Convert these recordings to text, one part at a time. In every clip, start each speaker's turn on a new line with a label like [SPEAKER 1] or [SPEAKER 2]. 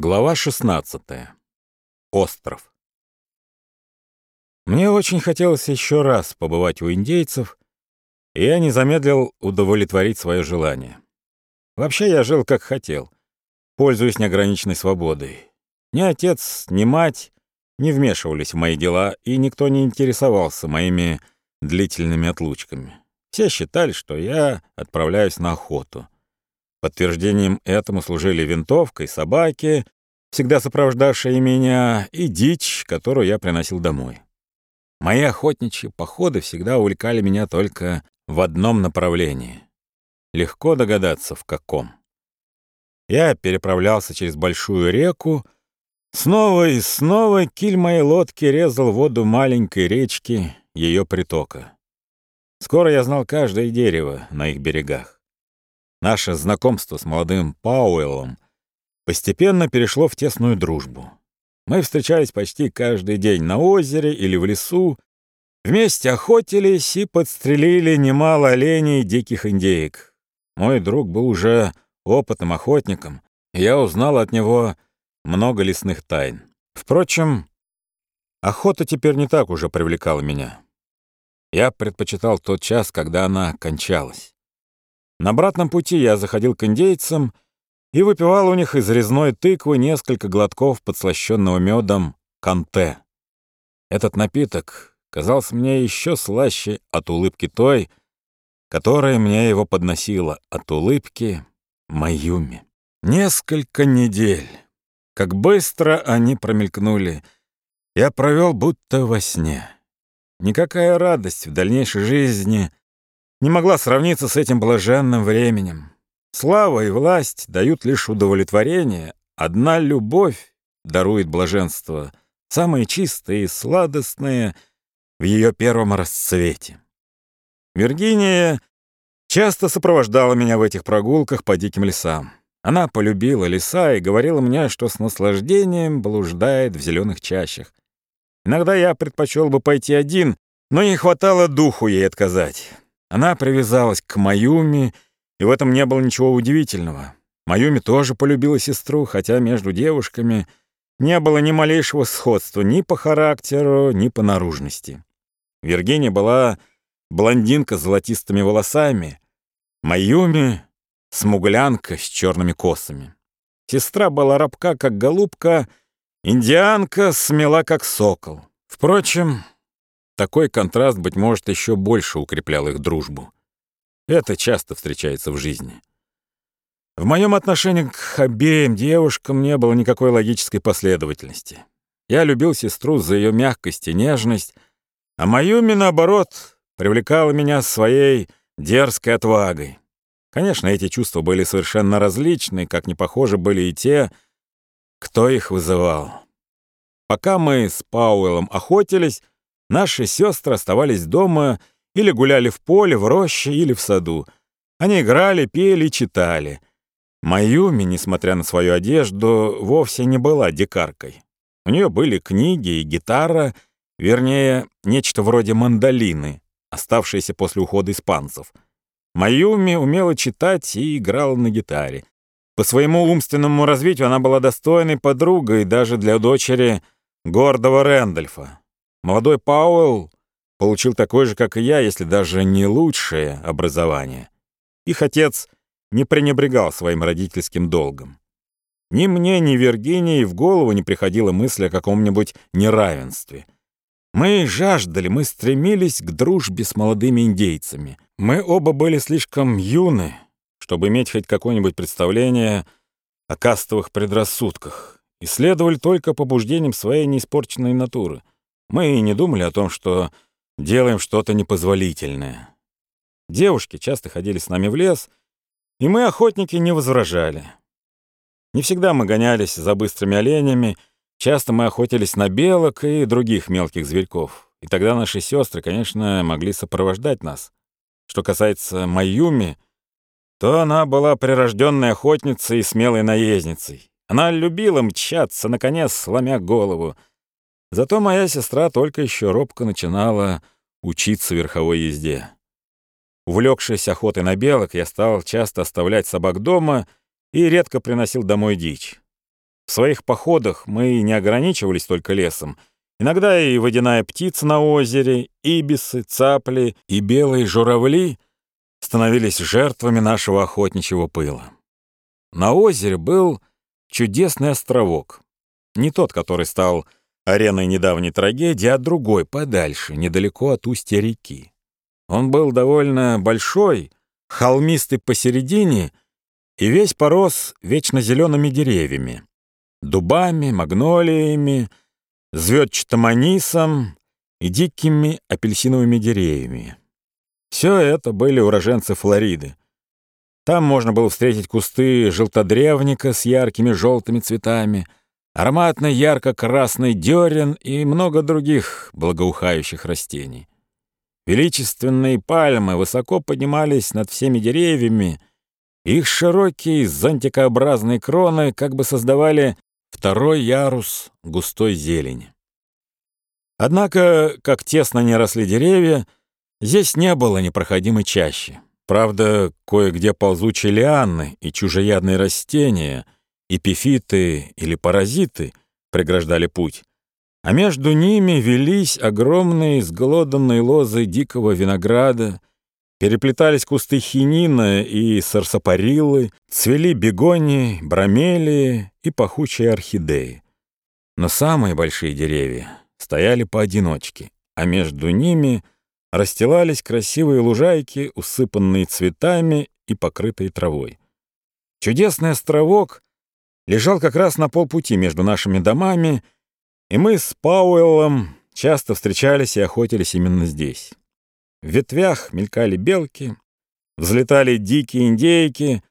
[SPEAKER 1] Глава 16. Остров. Мне очень хотелось еще раз побывать у индейцев, и я не замедлил удовлетворить свое желание. Вообще я жил как хотел, пользуясь неограниченной свободой. Ни отец, ни мать не вмешивались в мои дела, и никто не интересовался моими длительными отлучками. Все считали, что я отправляюсь на охоту — Подтверждением этому служили винтовка и собаки, всегда сопровождавшие меня, и дичь, которую я приносил домой. Мои охотничьи походы всегда увлекали меня только в одном направлении. Легко догадаться, в каком. Я переправлялся через большую реку, снова и снова киль моей лодки резал воду маленькой речки, ее притока. Скоро я знал каждое дерево на их берегах. Наше знакомство с молодым Пауэллом постепенно перешло в тесную дружбу. Мы встречались почти каждый день на озере или в лесу, вместе охотились и подстрелили немало оленей и диких индеек. Мой друг был уже опытным охотником, и я узнал от него много лесных тайн. Впрочем, охота теперь не так уже привлекала меня. Я предпочитал тот час, когда она кончалась. На обратном пути я заходил к индейцам и выпивал у них из резной тыквы несколько глотков подслащенного медом канте. Этот напиток казался мне еще слаще от улыбки той, которая мне его подносила, от улыбки Маюми. Несколько недель. Как быстро они промелькнули. Я провел будто во сне. Никакая радость в дальнейшей жизни не могла сравниться с этим блаженным временем. Слава и власть дают лишь удовлетворение, одна любовь дарует блаженство, самые чистые и сладостные в ее первом расцвете. Виргиния часто сопровождала меня в этих прогулках по диким лесам. Она полюбила леса и говорила мне, что с наслаждением блуждает в зеленых чащах. Иногда я предпочел бы пойти один, но не хватало духу ей отказать. Она привязалась к Маюми, и в этом не было ничего удивительного. Маюми тоже полюбила сестру, хотя между девушками не было ни малейшего сходства ни по характеру, ни по наружности. Виргиния была блондинка с золотистыми волосами, Маюми — смуглянка с черными косами. Сестра была рабка, как голубка, индианка смела, как сокол. Впрочем, такой контраст, быть может, еще больше укреплял их дружбу. Это часто встречается в жизни. В моем отношении к обеим девушкам не было никакой логической последовательности. Я любил сестру за ее мягкость и нежность, а Маюми, наоборот, привлекала меня своей дерзкой отвагой. Конечно, эти чувства были совершенно различны, как не похожи были и те, кто их вызывал. Пока мы с Пауэллом охотились, Наши сестры оставались дома или гуляли в поле, в роще или в саду. Они играли, пели, читали. Маюми, несмотря на свою одежду, вовсе не была дикаркой. У нее были книги и гитара, вернее, нечто вроде мандолины, оставшиеся после ухода испанцев. Маюми умела читать и играла на гитаре. По своему умственному развитию она была достойной подругой даже для дочери гордого Рэндольфа. Молодой Пауэлл получил такое же, как и я, если даже не лучшее образование. Их отец не пренебрегал своим родительским долгом. Ни мне, ни Виргинии в голову не приходила мысль о каком-нибудь неравенстве. Мы жаждали, мы стремились к дружбе с молодыми индейцами. Мы оба были слишком юны, чтобы иметь хоть какое-нибудь представление о кастовых предрассудках, и следовали только побуждениям своей неиспорченной натуры — мы и не думали о том, что делаем что-то непозволительное. Девушки часто ходили с нами в лес, и мы, охотники, не возражали. Не всегда мы гонялись за быстрыми оленями, часто мы охотились на белок и других мелких зверьков. И тогда наши сестры, конечно, могли сопровождать нас. Что касается Маюми, то она была прирожденной охотницей и смелой наездницей. Она любила мчаться, наконец, сломя голову — Зато моя сестра только еще робко начинала учиться верховой езде. Увлекшись охотой на белок, я стал часто оставлять собак дома и редко приносил домой дичь. В своих походах мы не ограничивались только лесом. Иногда и водяная птица на озере, ибисы, цапли и белые журавли становились жертвами нашего охотничьего пыла. На озере был чудесный островок. Не тот, который стал ареной недавней трагедии, а другой, подальше, недалеко от устья реки. Он был довольно большой, холмистый посередине и весь порос вечно зелеными деревьями. Дубами, магнолиями, звездчатым анисом и дикими апельсиновыми деревьями. Все это были уроженцы Флориды. Там можно было встретить кусты желтодревника с яркими желтыми цветами, ароматный ярко-красный дерен и много других благоухающих растений. Величественные пальмы высоко поднимались над всеми деревьями, их широкие зонтикообразные кроны как бы создавали второй ярус густой зелени. Однако, как тесно не росли деревья, здесь не было непроходимой чащи. Правда, кое-где ползучие лианы и чужеядные растения, эпифиты или паразиты преграждали путь, а между ними велись огромные сголоданные лозы дикого винограда, переплетались кусты хинина и сарсапарилы, цвели бегонии, бромелии и пахучие орхидеи. Но самые большие деревья стояли поодиночке, а между ними расстилались красивые лужайки, усыпанные цветами и покрытые травой. Чудесный островок лежал как раз на полпути между нашими домами, и мы с Пауэллом часто встречались и охотились именно здесь. В ветвях мелькали белки, взлетали дикие индейки,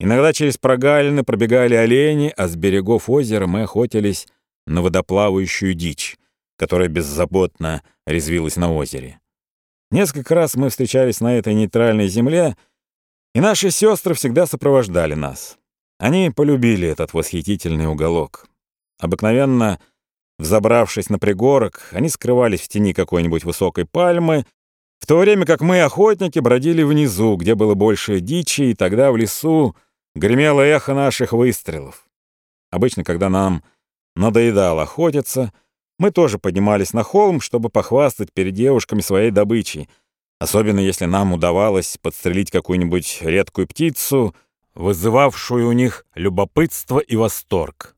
[SPEAKER 1] иногда через прогалины пробегали олени, а с берегов озера мы охотились на водоплавающую дичь, которая беззаботно резвилась на озере. Несколько раз мы встречались на этой нейтральной земле, и наши сестры всегда сопровождали нас. Они полюбили этот восхитительный уголок. Обыкновенно, взобравшись на пригорок, они скрывались в тени какой-нибудь высокой пальмы, в то время как мы, охотники, бродили внизу, где было больше дичи, и тогда в лесу гремело эхо наших выстрелов. Обычно, когда нам надоедало охотиться, мы тоже поднимались на холм, чтобы похвастать перед девушками своей добычей, особенно если нам удавалось подстрелить какую-нибудь редкую птицу, вызывавшую у них любопытство и восторг.